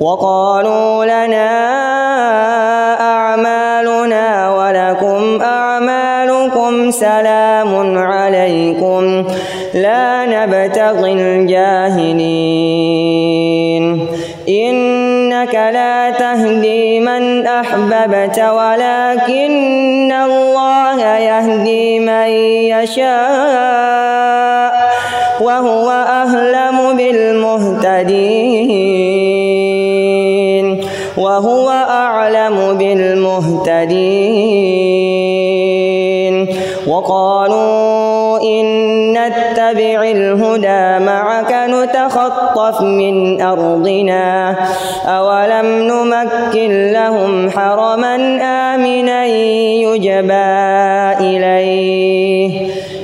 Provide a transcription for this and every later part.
وقالوا لنا أعمالنا ولكم أعمالكم سلام عليكم لا نبتغي الجاهلين. إنك لا تهدي من أحببت ولكن الله يهدي من يشاء وهو أهلم بالمهتدين. بالمهتدين. وقالوا إن نتبع الهدى معك نتخطف من أرضنا. أولم نمكن لهم حرما آمنا يجبى إليه.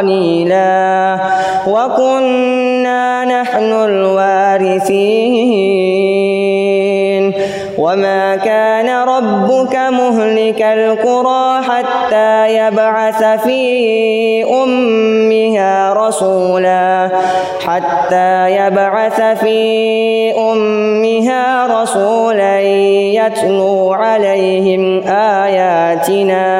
قليلا. وكنا نحن الوارثين. وما كان ربك مهلك القرى حتى يبعث في أمها رسولا. حتى يبعث في أمها رسولا يتلو عليهم آياتنا.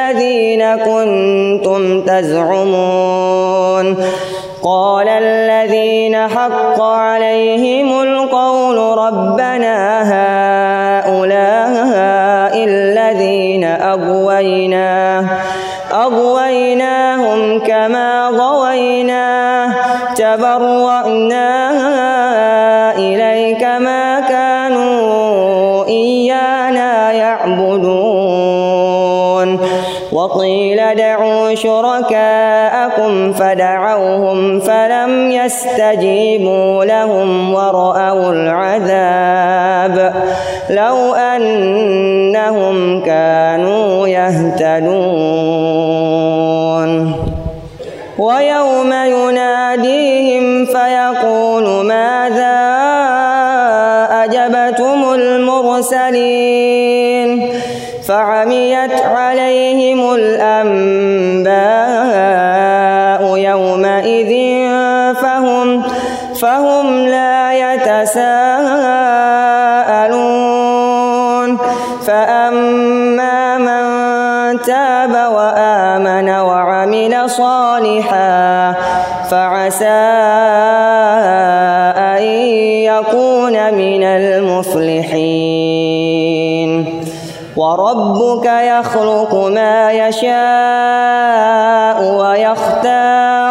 الذين كنتم تزعمون قال الذين حق عليهم القول ربنا هؤلاء الذين أغوينا أغويناهم كما غوينا تبرأنا إليك ما كانوا يستجيبوا لهم ورأوا العذاب. لو أنهم كانوا يهتدون. ويوم يناديهم فيقول ماذا أجبتم المرسلين؟ فعميت عليهم الأنباء فهم فهم لا يتساءلون. فأما من تاب وآمن وعمل صالحا فعسى أن يكون من المفلحين. وربك يخلق ما يشاء ويختار.